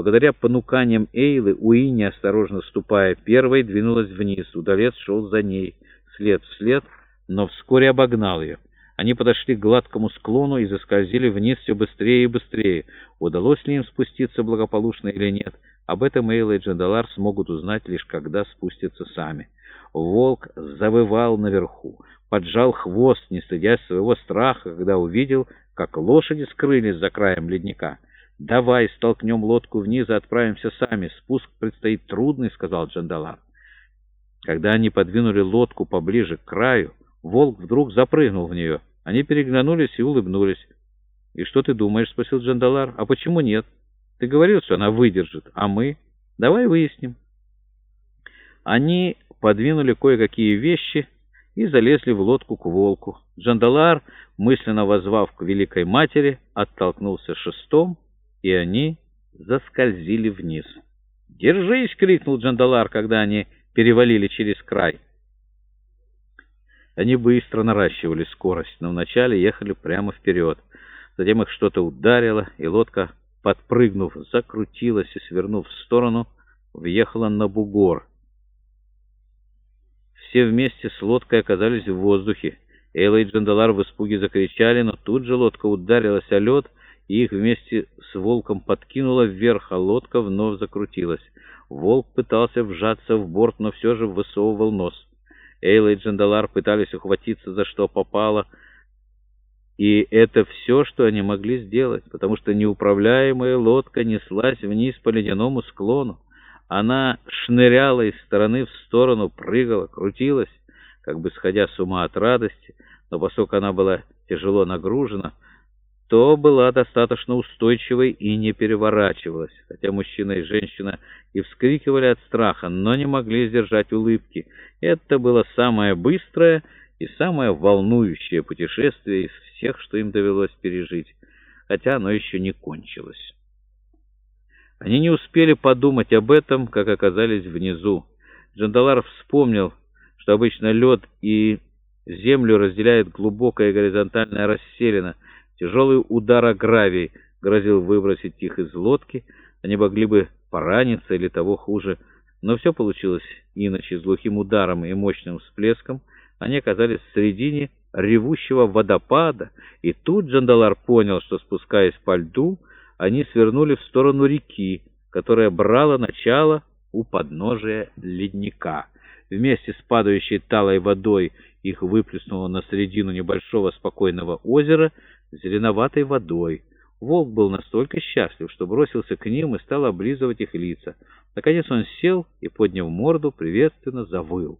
Благодаря понуканиям Эйлы, Уинни, осторожно ступая первой, двинулась вниз. Удалец шел за ней, след в след, но вскоре обогнал ее. Они подошли к гладкому склону и заскользили вниз все быстрее и быстрее. Удалось ли им спуститься благополучно или нет, об этом Эйла и Джандалар смогут узнать лишь когда спустятся сами. Волк завывал наверху, поджал хвост, не стыдясь своего страха, когда увидел, как лошади скрылись за краем ледника. «Давай столкнем лодку вниз и отправимся сами. Спуск предстоит трудный», — сказал Джандалар. Когда они подвинули лодку поближе к краю, волк вдруг запрыгнул в нее. Они переглянулись и улыбнулись. «И что ты думаешь?» — спросил Джандалар. «А почему нет? Ты говорил, что она выдержит. А мы? Давай выясним». Они подвинули кое-какие вещи и залезли в лодку к волку. Джандалар, мысленно возвав к Великой Матери, оттолкнулся шестом, и они заскользили вниз. «Держись!» — крикнул Джандалар, когда они перевалили через край. Они быстро наращивали скорость, но вначале ехали прямо вперед. Затем их что-то ударило, и лодка, подпрыгнув, закрутилась и, свернув в сторону, въехала на бугор. Все вместе с лодкой оказались в воздухе. Эйла и Джандалар в испуге закричали, но тут же лодка ударилась о лед, и их вместе с волком подкинула вверх, а лодка вновь закрутилась. Волк пытался вжаться в борт, но все же высовывал нос. Эйла и Джандалар пытались ухватиться за что попало, и это все, что они могли сделать, потому что неуправляемая лодка неслась вниз по ледяному склону. Она шныряла из стороны в сторону, прыгала, крутилась, как бы сходя с ума от радости, но поскольку она была тяжело нагружена, то была достаточно устойчивой и не переворачивалась, хотя мужчина и женщина и вскрикивали от страха, но не могли сдержать улыбки. Это было самое быстрое и самое волнующее путешествие из всех, что им довелось пережить, хотя оно еще не кончилось. Они не успели подумать об этом, как оказались внизу. Джандалар вспомнил, что обычно лед и землю разделяет глубокая горизонтальная расселена. Тяжелый удар о гравий грозил выбросить их из лодки. Они могли бы пораниться или того хуже. Но все получилось иначе, с глухим ударом и мощным всплеском. Они оказались в середине ревущего водопада, и тут Джандалар понял, что, спускаясь по льду, они свернули в сторону реки, которая брала начало у подножия ледника. Вместе с падающей талой водой их выплеснуло на середину небольшого спокойного озера зеленоватой водой. Волк был настолько счастлив, что бросился к ним и стал облизывать их лица. Наконец он сел и, подняв морду, приветственно завыл.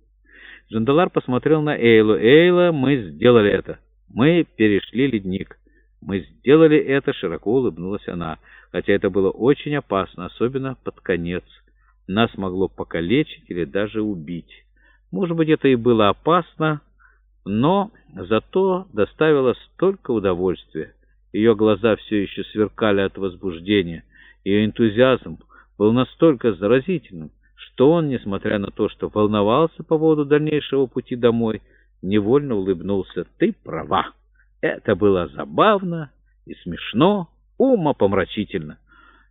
Джандалар посмотрел на Эйлу. «Эйла, мы сделали это. Мы перешли ледник». «Мы сделали это», — широко улыбнулась она, хотя это было очень опасно, особенно под конец. Нас могло покалечить или даже убить. Может быть, это и было опасно, но зато доставило столько удовольствия. Ее глаза все еще сверкали от возбуждения. Ее энтузиазм был настолько заразительным, что он, несмотря на то, что волновался по поводу дальнейшего пути домой, невольно улыбнулся. «Ты права!» Это было забавно и смешно, умопомрачительно.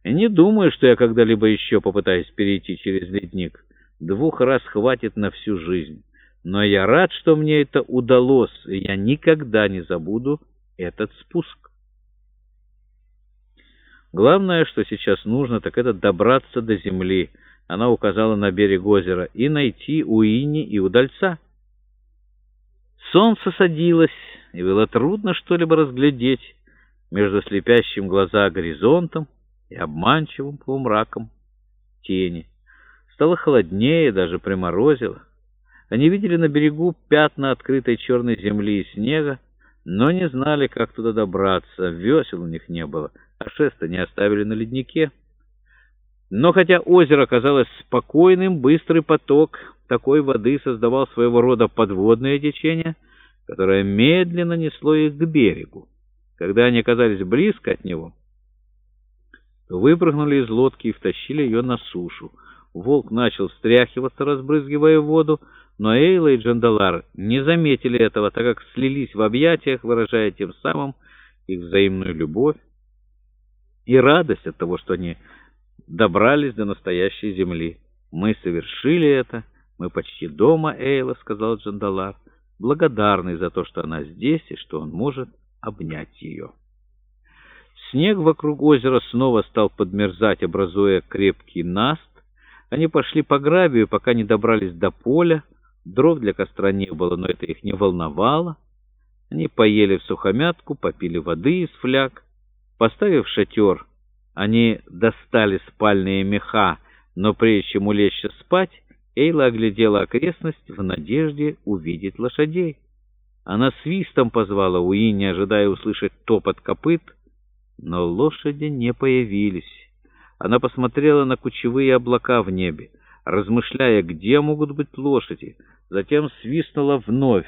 Не думаю, что я когда-либо еще попытаюсь перейти через ледник. Двух раз хватит на всю жизнь. Но я рад, что мне это удалось, и я никогда не забуду этот спуск. Главное, что сейчас нужно, так это добраться до земли. Она указала на берег озера, и найти Уини и удальца. Солнце садилось, и было трудно что-либо разглядеть между слепящим глаза горизонтом и обманчивым полумраком тени. Стало холоднее, даже приморозило. Они видели на берегу пятна открытой черной земли и снега, но не знали, как туда добраться. Весел у них не было, а шеста не оставили на леднике. Но хотя озеро казалось спокойным, быстрый поток такой воды создавал своего рода подводное течение — которое медленно несло их к берегу. Когда они оказались близко от него, выпрыгнули из лодки и втащили ее на сушу. Волк начал встряхиваться, разбрызгивая воду, но Эйла и Джандалар не заметили этого, так как слились в объятиях, выражая тем самым их взаимную любовь и радость от того, что они добрались до настоящей земли. Мы совершили это. Мы почти дома, Эйла, — сказал Джандалар, благодарный за то, что она здесь и что он может обнять ее. Снег вокруг озера снова стал подмерзать, образуя крепкий наст. Они пошли по гравию, пока не добрались до поля. Дров для костра не было, но это их не волновало. Они поели в сухомятку, попили воды из фляг. Поставив шатер, они достали спальные меха, но прежде чем улечься спать, Эйла оглядела окрестность в надежде увидеть лошадей. Она свистом позвала Уинни, ожидая услышать топот копыт, но лошади не появились. Она посмотрела на кучевые облака в небе, размышляя, где могут быть лошади. Затем свистнула вновь.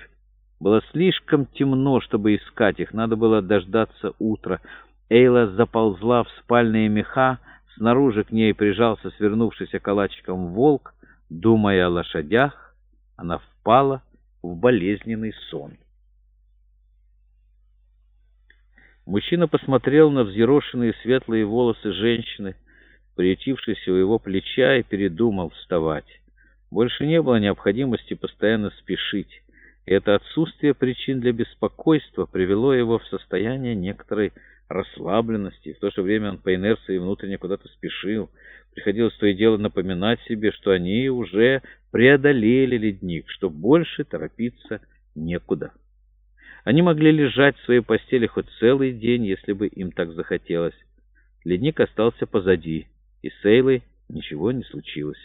Было слишком темно, чтобы искать их, надо было дождаться утра. Эйла заползла в спальные меха, снаружи к ней прижался свернувшийся калачиком волк. Думая о лошадях, она впала в болезненный сон. Мужчина посмотрел на взъерошенные светлые волосы женщины, приютившейся у его плеча, и передумал вставать. Больше не было необходимости постоянно спешить. И это отсутствие причин для беспокойства привело его в состояние некоторой расслабленности. В то же время он по инерции внутренне куда-то спешил. Приходилось то и дело напоминать себе, что они уже преодолели ледник, что больше торопиться некуда. Они могли лежать в своей постели хоть целый день, если бы им так захотелось. Ледник остался позади, и с Эйлой ничего не случилось.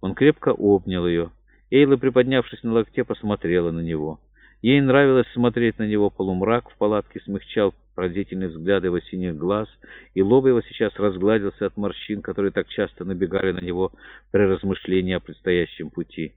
Он крепко обнял ее. Эйла, приподнявшись на локте, посмотрела на него. Ей нравилось смотреть на него. Полумрак в палатке смягчал пронзительный взгляд его синих глаз, и лоб его сейчас разгладился от морщин, которые так часто набегали на него при размышлении о предстоящем пути.